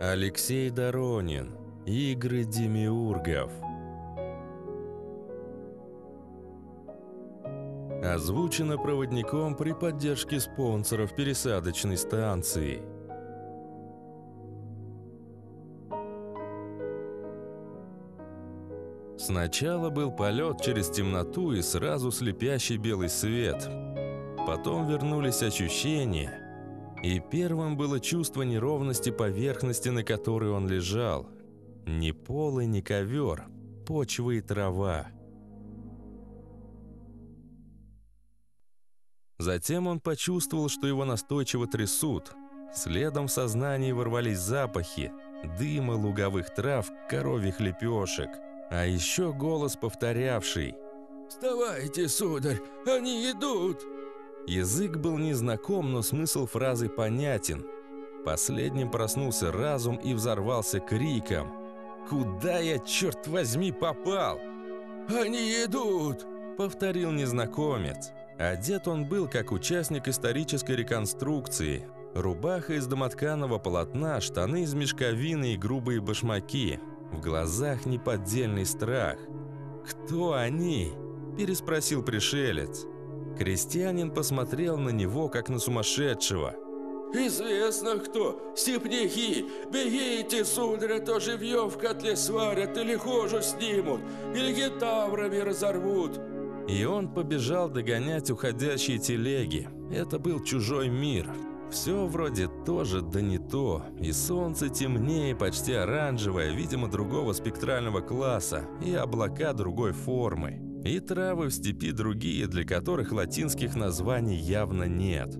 Алексей Доронин. Игры демиургов. Озвучено проводником при поддержке спонсоров пересадочной станции. Сначала был полет через темноту и сразу слепящий белый свет. Потом вернулись ощущения – и первым было чувство неровности поверхности, на которой он лежал. Ни пол и ни ковер, почва и трава. Затем он почувствовал, что его настойчиво трясут. Следом в сознании ворвались запахи, дыма луговых трав, коровьих лепешек. А еще голос повторявший «Вставайте, сударь, они идут!» Язык был незнаком, но смысл фразы понятен. Последним проснулся разум и взорвался криком. «Куда я, черт возьми, попал?» «Они идут!» — повторил незнакомец. Одет он был как участник исторической реконструкции. Рубаха из домотканого полотна, штаны из мешковины и грубые башмаки. В глазах неподдельный страх. «Кто они?» – переспросил пришелец. Крестьянин посмотрел на него, как на сумасшедшего. «Известно кто! Степняки! Бегите, сударь, то живьем в котле сварят, или хожу снимут, или гитаврами разорвут!» И он побежал догонять уходящие телеги. Это был чужой мир. Все вроде тоже, да не то. И солнце темнее, почти оранжевое, видимо, другого спектрального класса, и облака другой формы. И травы в степи другие, для которых латинских названий явно нет.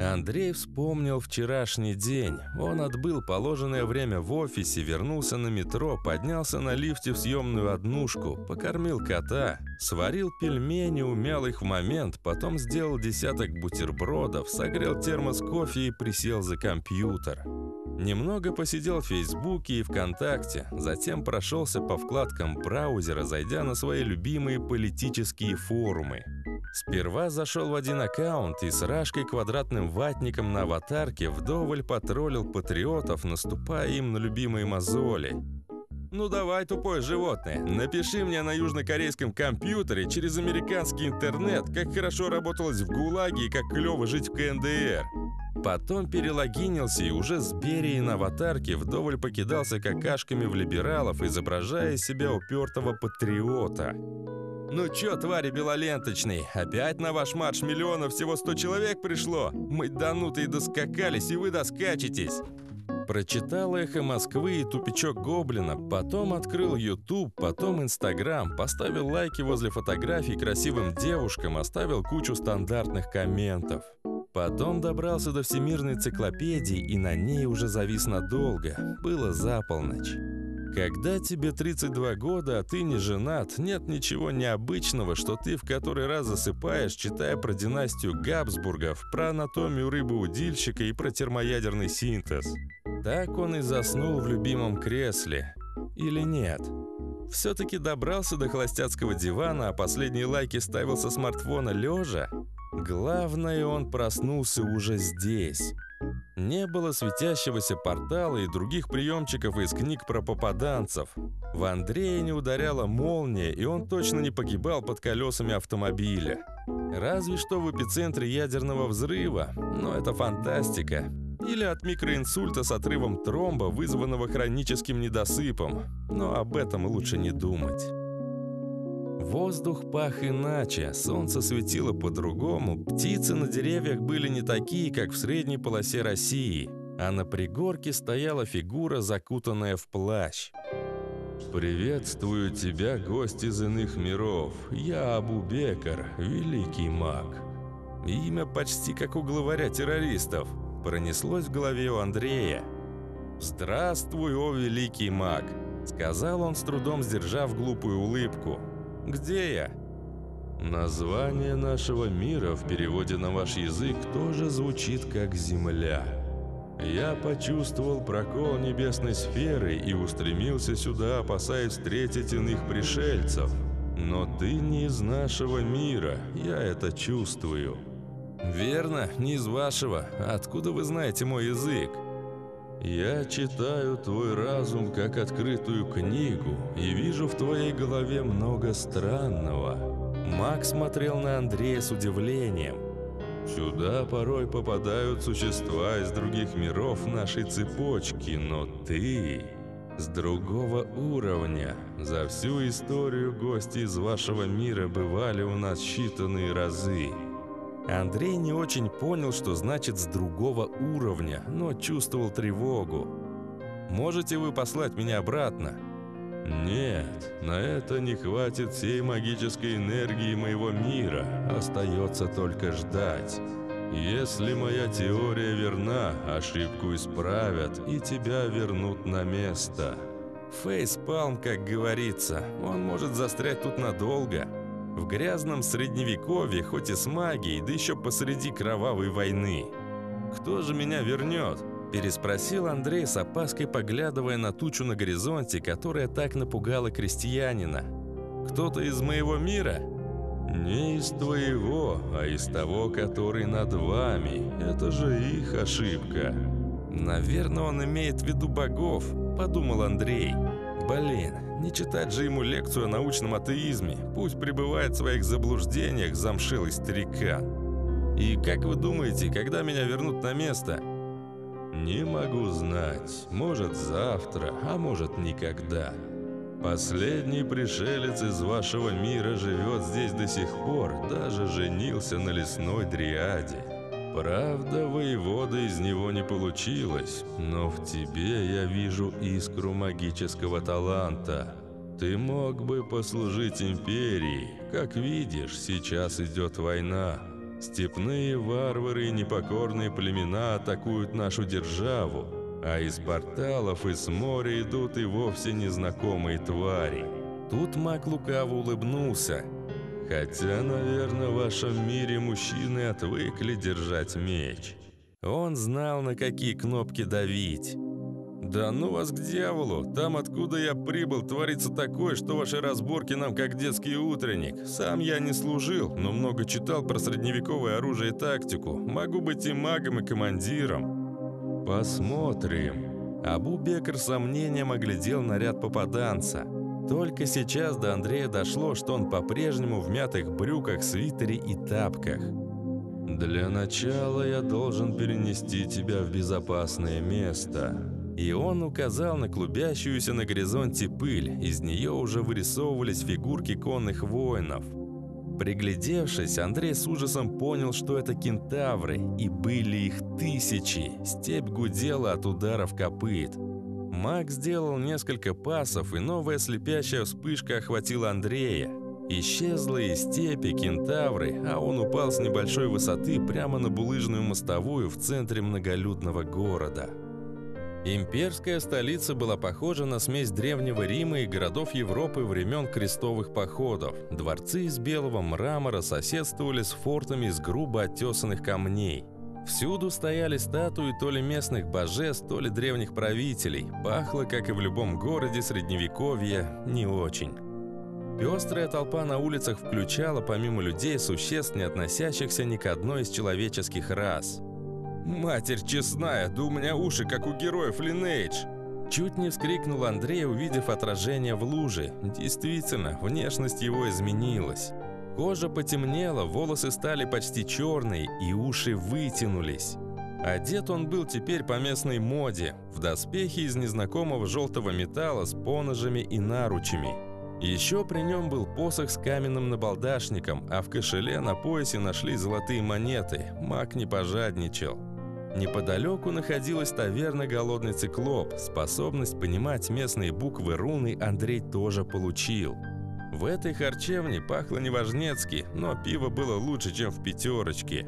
Андрей вспомнил вчерашний день. Он отбыл положенное время в офисе, вернулся на метро, поднялся на лифте в съемную однушку, покормил кота, сварил пельмени, умял их в момент, потом сделал десяток бутербродов, согрел термос кофе и присел за компьютер. Немного посидел в Фейсбуке и ВКонтакте, затем прошелся по вкладкам браузера, зайдя на свои любимые политические форумы. Сперва зашел в один аккаунт и с Рашкой квадратным ватником на аватарке вдоволь потроллил патриотов, наступая им на любимые мозоли. «Ну давай, тупое животное, напиши мне на южнокорейском компьютере через американский интернет, как хорошо работалось в ГУЛАГе и как клево жить в КНДР». Потом перелогинился и уже с Берией на аватарке вдоволь покидался какашками в либералов, изображая из себя упертого патриота. «Ну чё, твари белоленточные, опять на ваш марш миллионов всего 100 человек пришло? Мы данутые доскакались, и вы доскачетесь!» Прочитал «Эхо Москвы» и «Тупичок Гоблина», потом открыл YouTube, потом Instagram, поставил лайки возле фотографий красивым девушкам, оставил кучу стандартных комментов. Потом добрался до Всемирной энциклопедии и на ней уже завис надолго. Было за полночь. Когда тебе 32 года, а ты не женат, нет ничего необычного, что ты в который раз засыпаешь, читая про династию Габсбургов, про анатомию рыбы-удильщика и про термоядерный синтез. Так он и заснул в любимом кресле. Или нет? Все-таки добрался до холостяцкого дивана, а последние лайки ставил со смартфона лежа? Главное, он проснулся уже здесь. Не было светящегося портала и других приемчиков из книг про попаданцев. В Андрея не ударяла молния, и он точно не погибал под колесами автомобиля. Разве что в эпицентре ядерного взрыва, но это фантастика. Или от микроинсульта с отрывом тромба, вызванного хроническим недосыпом. Но об этом лучше не думать. Воздух пах иначе, солнце светило по-другому, птицы на деревьях были не такие, как в средней полосе России, а на пригорке стояла фигура, закутанная в плащ. «Приветствую тебя, гость из иных миров. Я Абу-Бекар, великий маг». Имя почти как у главаря террористов. Пронеслось в голове у Андрея. «Здравствуй, о великий маг», — сказал он, с трудом сдержав глупую улыбку. Где я?» «Название нашего мира в переводе на ваш язык тоже звучит как «Земля». Я почувствовал прокол небесной сферы и устремился сюда, опасаясь встретить иных пришельцев. Но ты не из нашего мира, я это чувствую». «Верно, не из вашего. Откуда вы знаете мой язык?» Я читаю твой разум как открытую книгу и вижу в твоей голове много странного. Мак смотрел на Андрея с удивлением. Сюда порой попадают существа из других миров нашей цепочки, но ты с другого уровня. За всю историю гости из вашего мира бывали у нас считанные разы. Андрей не очень понял, что значит «с другого уровня», но чувствовал тревогу. «Можете вы послать меня обратно?» «Нет, на это не хватит всей магической энергии моего мира. Остается только ждать. Если моя теория верна, ошибку исправят и тебя вернут на место». Фейспалм, как говорится, он может застрять тут надолго. В грязном средневековье, хоть и с магией, да еще посреди кровавой войны. «Кто же меня вернет?» – переспросил Андрей с опаской, поглядывая на тучу на горизонте, которая так напугала крестьянина. «Кто-то из моего мира?» «Не из твоего, а из того, который над вами. Это же их ошибка». «Наверное, он имеет в виду богов», – подумал Андрей. «Блин, не читать же ему лекцию о научном атеизме. Пусть пребывает в своих заблуждениях замшилый старикан. И как вы думаете, когда меня вернут на место? Не могу знать. Может завтра, а может никогда. Последний пришелец из вашего мира живет здесь до сих пор, даже женился на лесной дриаде. Правда, воевода из него не получилось, но в тебе я вижу искру магического таланта. Ты мог бы послужить империи. Как видишь, сейчас идет война. Степные варвары и непокорные племена атакуют нашу державу, а из порталов и с моря идут и вовсе незнакомые твари. Тут маг лукаво улыбнулся – Хотя, наверное, в вашем мире мужчины отвыкли держать меч. Он знал, на какие кнопки давить. «Да ну вас к дьяволу! Там, откуда я прибыл, творится такое, что ваши разборки нам как детский утренник. Сам я не служил, но много читал про средневековое оружие и тактику. Могу быть и магом, и командиром». «Посмотрим». Абу Бекр сомнением оглядел наряд попаданца. Только сейчас до Андрея дошло, что он по-прежнему в мятых брюках, свитере и тапках. «Для начала я должен перенести тебя в безопасное место». И он указал на клубящуюся на горизонте пыль, из нее уже вырисовывались фигурки конных воинов. Приглядевшись, Андрей с ужасом понял, что это кентавры, и были их тысячи. Степь гудела от ударов копыт. Маг сделал несколько пасов, и новая слепящая вспышка охватила Андрея. Исчезла и степи, кентавры, а он упал с небольшой высоты прямо на булыжную мостовую в центре многолюдного города. Имперская столица была похожа на смесь Древнего Рима и городов Европы времен крестовых походов. Дворцы из белого мрамора соседствовали с фортами из грубо оттесанных камней – Всюду стояли статуи то ли местных божеств, то ли древних правителей. Пахло, как и в любом городе средневековья, не очень. Пестрая толпа на улицах включала, помимо людей, существ, не относящихся ни к одной из человеческих рас. «Матерь честная, да у меня уши, как у героев Линейдж!» Чуть не вскрикнул Андрей, увидев отражение в луже. Действительно, внешность его изменилась. Кожа потемнела, волосы стали почти черные и уши вытянулись. Одет он был теперь по местной моде, в доспехи из незнакомого желтого металла с поножами и наручами. Еще при нем был посох с каменным набалдашником, а в кошеле на поясе нашли золотые монеты. Маг не пожадничал. Неподалеку находилась таверна «Голодный циклоп». Способность понимать местные буквы руны Андрей тоже получил – в этой харчевне пахло неважнецки, но пиво было лучше, чем в пятерочке.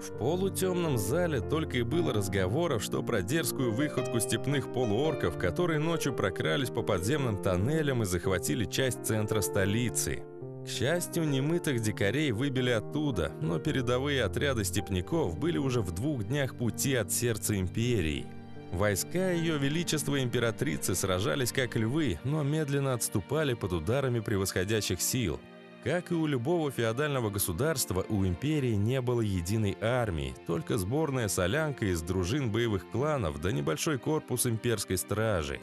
В полутемном зале только и было разговоров, что про дерзкую выходку степных полуорков, которые ночью прокрались по подземным тоннелям и захватили часть центра столицы. К счастью, немытых дикарей выбили оттуда, но передовые отряды степняков были уже в двух днях пути от сердца империи. Войска Ее Величества Императрицы сражались как львы, но медленно отступали под ударами превосходящих сил. Как и у любого феодального государства, у империи не было единой армии, только сборная солянка из дружин боевых кланов да небольшой корпус имперской стражи.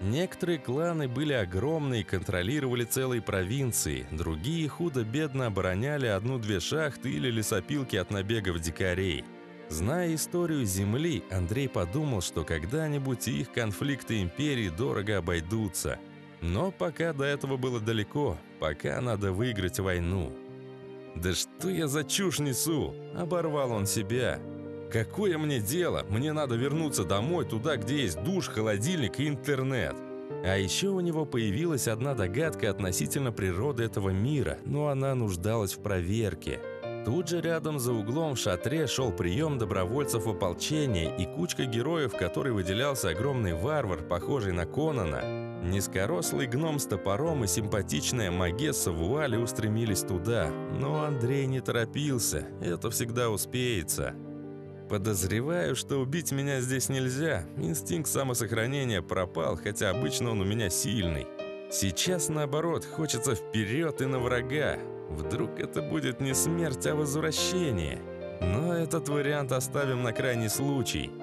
Некоторые кланы были огромные и контролировали целые провинции, другие худо-бедно обороняли одну-две шахты или лесопилки от набегов дикарей. Зная историю Земли, Андрей подумал, что когда-нибудь их конфликты империи дорого обойдутся – но пока до этого было далеко, пока надо выиграть войну. «Да что я за чушь несу?» – оборвал он себя. «Какое мне дело? Мне надо вернуться домой, туда, где есть душ, холодильник и интернет». А еще у него появилась одна догадка относительно природы этого мира, но она нуждалась в проверке. Тут же рядом за углом в шатре шел прием добровольцев ополчения и кучка героев, в которой выделялся огромный варвар, похожий на Конана. Низкорослый гном с топором и симпатичная Магесса в вуале устремились туда, но Андрей не торопился, это всегда успеется. Подозреваю, что убить меня здесь нельзя, инстинкт самосохранения пропал, хотя обычно он у меня сильный. Сейчас, наоборот, хочется вперед и на врага. Вдруг это будет не смерть, а возвращение. Но этот вариант оставим на крайний случай –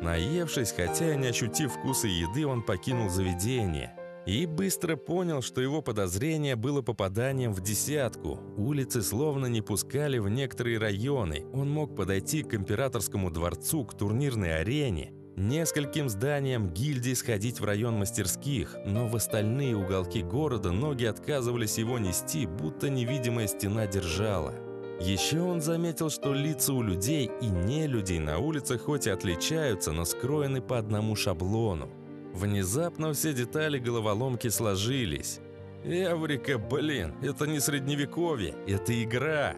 Наевшись, хотя и не ощутив вкуса еды, он покинул заведение. И быстро понял, что его подозрение было попаданием в десятку. Улицы словно не пускали в некоторые районы. Он мог подойти к императорскому дворцу, к турнирной арене, нескольким зданиям гильдии сходить в район мастерских, но в остальные уголки города ноги отказывались его нести, будто невидимая стена держала. Еще он заметил, что лица у людей и не людей на улицах хоть и отличаются, но скроены по одному шаблону. Внезапно все детали головоломки сложились. «Эврика, блин, это не средневековье, это игра!»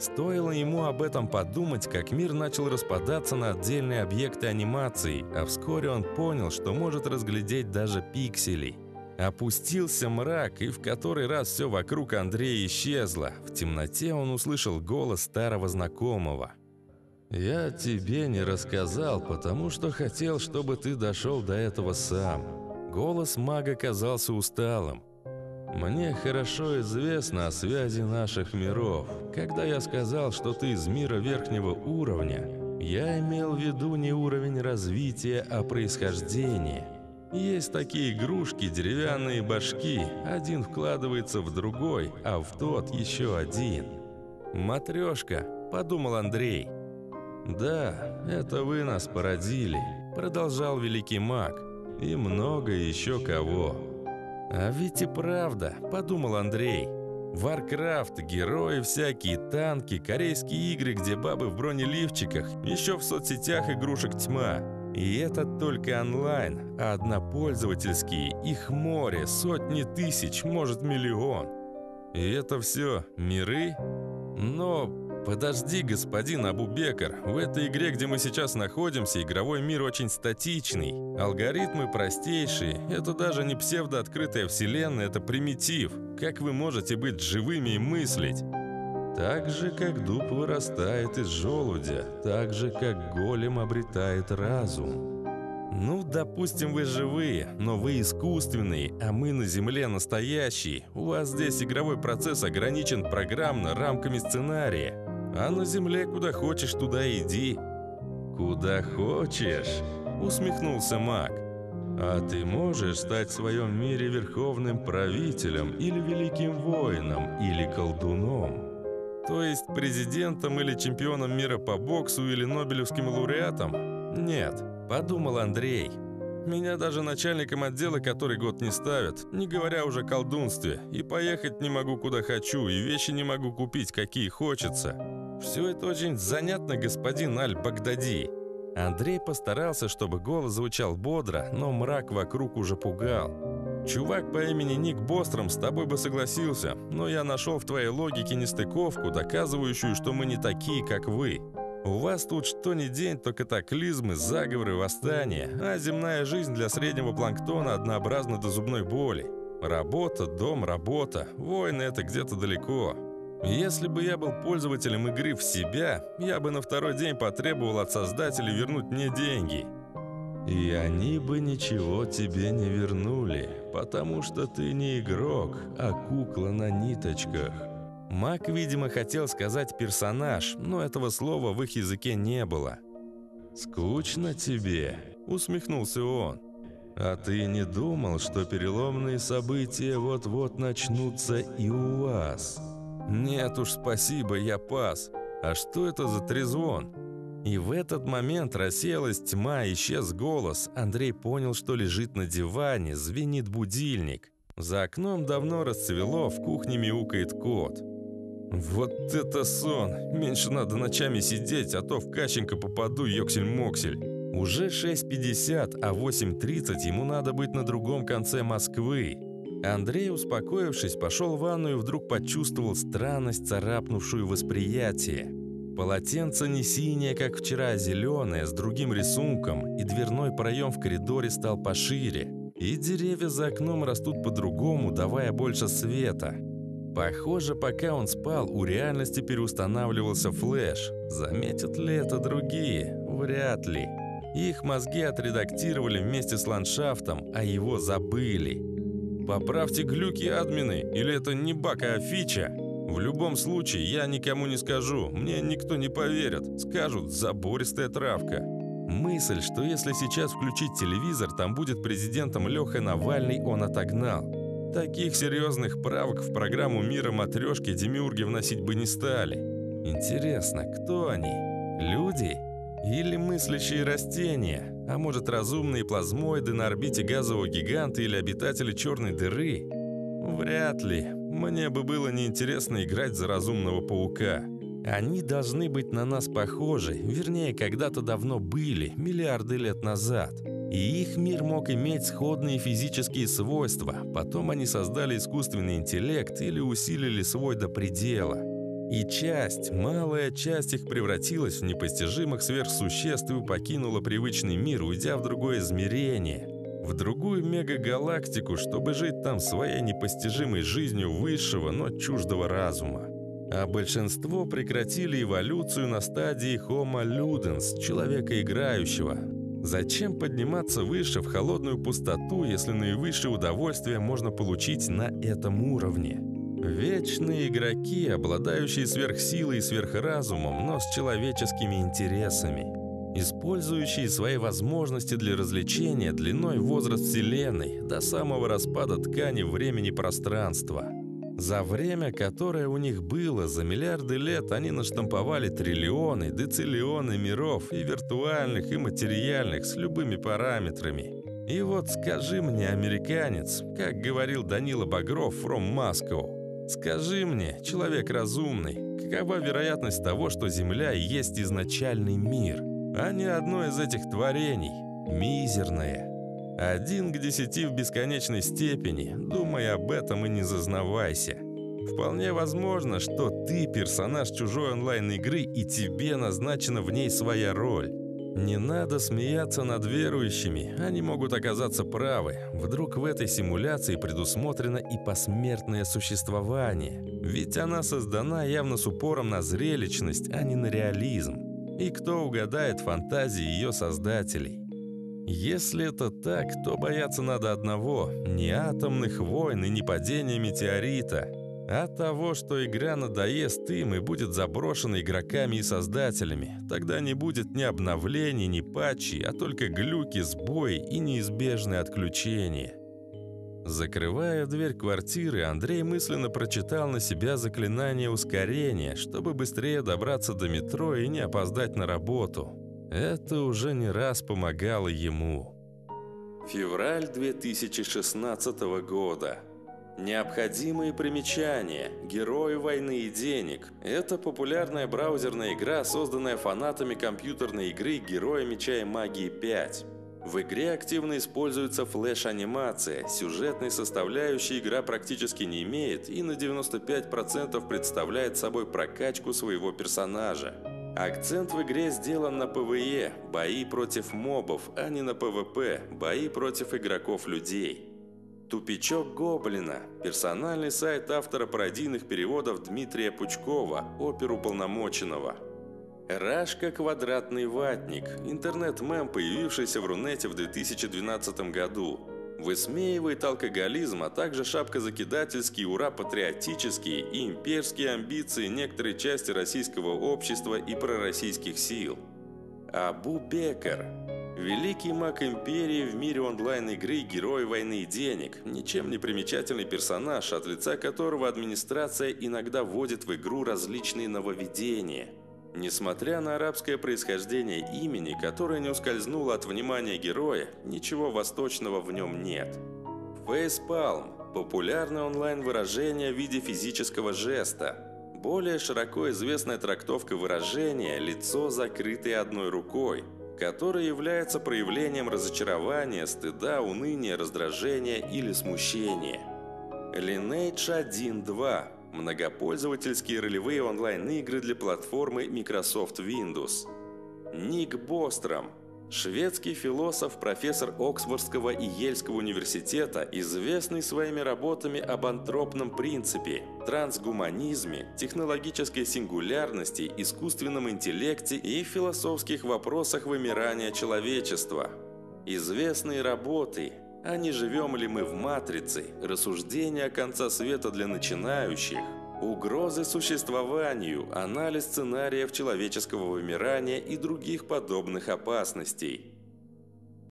Стоило ему об этом подумать, как мир начал распадаться на отдельные объекты анимации, а вскоре он понял, что может разглядеть даже пикселей. Опустился мрак, и в который раз все вокруг Андрея исчезло. В темноте он услышал голос старого знакомого. «Я тебе не рассказал, потому что хотел, чтобы ты дошел до этого сам». Голос мага казался усталым. «Мне хорошо известно о связи наших миров. Когда я сказал, что ты из мира верхнего уровня, я имел в виду не уровень развития, а происхождение». Есть такие игрушки, деревянные башки. Один вкладывается в другой, а в тот еще один. «Матрешка», — подумал Андрей. «Да, это вы нас породили», — продолжал великий маг. «И много еще кого». «А ведь и правда», — подумал Андрей. Варкрафт, герои всякие, танки, корейские игры, где бабы в бронеливчиках, еще в соцсетях игрушек тьма. И это только онлайн, а однопользовательские, их море, сотни тысяч, может миллион. И это все миры? Но подожди, господин Абубекар, в этой игре, где мы сейчас находимся, игровой мир очень статичный. Алгоритмы простейшие, это даже не псевдооткрытая вселенная, это примитив. Как вы можете быть живыми и мыслить? Так же, как дуб вырастает из желудя, так же, как голем обретает разум. Ну, допустим, вы живые, но вы искусственные, а мы на Земле настоящие. У вас здесь игровой процесс ограничен программно рамками сценария. А на Земле куда хочешь, туда иди. Куда хочешь, усмехнулся маг. А ты можешь стать в своем мире верховным правителем или великим воином или колдуном. То есть президентом или чемпионом мира по боксу или Нобелевским лауреатом? Нет, подумал Андрей. Меня даже начальником отдела который год не ставят, не говоря уже о колдунстве. И поехать не могу куда хочу, и вещи не могу купить, какие хочется. Все это очень занятно, господин Аль-Багдади. Андрей постарался, чтобы голос звучал бодро, но мрак вокруг уже пугал. Чувак по имени Ник Бостром с тобой бы согласился, но я нашел в твоей логике нестыковку, доказывающую, что мы не такие, как вы. У вас тут что ни день, то катаклизмы, заговоры, восстания, а земная жизнь для среднего планктона однообразна до зубной боли. Работа, дом, работа, войны — это где-то далеко. Если бы я был пользователем игры в себя, я бы на второй день потребовал от создателей вернуть мне деньги. И они бы ничего тебе не вернули, потому что ты не игрок, а кукла на ниточках. Мак, видимо, хотел сказать «персонаж», но этого слова в их языке не было. «Скучно тебе», — усмехнулся он. «А ты не думал, что переломные события вот-вот начнутся и у вас?» «Нет уж, спасибо, я пас. А что это за трезвон?» И в этот момент рассеялась тьма, исчез голос. Андрей понял, что лежит на диване, звенит будильник. За окном давно расцвело, в кухне мяукает кот. «Вот это сон! Меньше надо ночами сидеть, а то в Кащенко попаду, ёксель-моксель!» Уже 6.50, а 8.30 ему надо быть на другом конце Москвы. Андрей, успокоившись, пошел в ванну и вдруг почувствовал странность, царапнувшую восприятие. Полотенце не синее, как вчера, а зеленое, с другим рисунком, и дверной проем в коридоре стал пошире. И деревья за окном растут по-другому, давая больше света. Похоже, пока он спал, у реальности переустанавливался флеш. Заметят ли это другие? Вряд ли. Их мозги отредактировали вместе с ландшафтом, а его забыли. Поправьте глюки админы, или это не баг, а фича? В любом случае, я никому не скажу, мне никто не поверит. Скажут, забористая травка. Мысль, что если сейчас включить телевизор, там будет президентом Леха Навальный, он отогнал. Таких серьезных правок в программу «Мира матрешки» демиурги вносить бы не стали. Интересно, кто они? Люди? Или мыслящие растения? А может, разумные плазмоиды на орбите газового гиганта или обитатели черной дыры? Вряд ли. Мне бы было неинтересно играть за разумного паука. Они должны быть на нас похожи, вернее, когда-то давно были, миллиарды лет назад. И их мир мог иметь сходные физические свойства. Потом они создали искусственный интеллект или усилили свой до предела. И часть, малая часть их превратилась в непостижимых сверхсуществ и покинула привычный мир, уйдя в другое измерение – в другую мегагалактику, чтобы жить там своей непостижимой жизнью высшего, но чуждого разума. А большинство прекратили эволюцию на стадии Homo ludens, человека играющего. Зачем подниматься выше в холодную пустоту, если наивысшее удовольствие можно получить на этом уровне? Вечные игроки, обладающие сверхсилой и сверхразумом, но с человеческими интересами использующие свои возможности для развлечения длиной возраст Вселенной до самого распада ткани времени-пространства. За время, которое у них было, за миллиарды лет они наштамповали триллионы, дециллионы миров и виртуальных, и материальных с любыми параметрами. И вот скажи мне, американец, как говорил Данила Багров from Moscow, скажи мне, человек разумный, какова вероятность того, что Земля есть изначальный мир – а не одно из этих творений. Мизерное. Один к десяти в бесконечной степени. Думай об этом и не зазнавайся. Вполне возможно, что ты персонаж чужой онлайн-игры и тебе назначена в ней своя роль. Не надо смеяться над верующими, они могут оказаться правы. Вдруг в этой симуляции предусмотрено и посмертное существование. Ведь она создана явно с упором на зрелищность, а не на реализм. И кто угадает фантазии ее создателей? Если это так, то бояться надо одного – не атомных войн и не падения метеорита, а того, что игра надоест им и будет заброшена игроками и создателями. Тогда не будет ни обновлений, ни патчей, а только глюки, сбои и неизбежные отключения. Закрывая дверь квартиры, Андрей мысленно прочитал на себя заклинание ускорения, чтобы быстрее добраться до метро и не опоздать на работу. Это уже не раз помогало ему. Февраль 2016 года. Необходимые примечания. Герои войны и денег. Это популярная браузерная игра, созданная фанатами компьютерной игры Герои меча и магии 5. В игре активно используется флеш-анимация, сюжетной составляющей игра практически не имеет и на 95% представляет собой прокачку своего персонажа. Акцент в игре сделан на ПВЕ – бои против мобов, а не на ПВП – бои против игроков-людей. Тупичок Гоблина – персональный сайт автора пародийных переводов Дмитрия Пучкова, оперуполномоченного – Рашка «Квадратный ватник» – интернет-мем, появившийся в Рунете в 2012 году. Высмеивает алкоголизм, а также шапкозакидательские, ура-патриотические и имперские амбиции некоторой части российского общества и пророссийских сил. Абу Бекер – великий маг империи в мире онлайн-игры «Герой войны и денег», ничем не примечательный персонаж, от лица которого администрация иногда вводит в игру различные нововведения – Несмотря на арабское происхождение имени, которое не ускользнуло от внимания героя, ничего восточного в нем нет. Фейспалм – популярное онлайн-выражение в виде физического жеста. Более широко известная трактовка выражения – лицо, закрытое одной рукой, которое является проявлением разочарования, стыда, уныния, раздражения или смущения. Lineage 1.2 Многопользовательские ролевые онлайн-игры для платформы Microsoft Windows. Ник Бостром. Шведский философ, профессор Оксфордского и Ельского университета, известный своими работами об антропном принципе, трансгуманизме, технологической сингулярности, искусственном интеллекте и философских вопросах вымирания человечества. Известные работы а не живем ли мы в матрице, рассуждения конца света для начинающих, угрозы существованию, анализ сценариев человеческого вымирания и других подобных опасностей.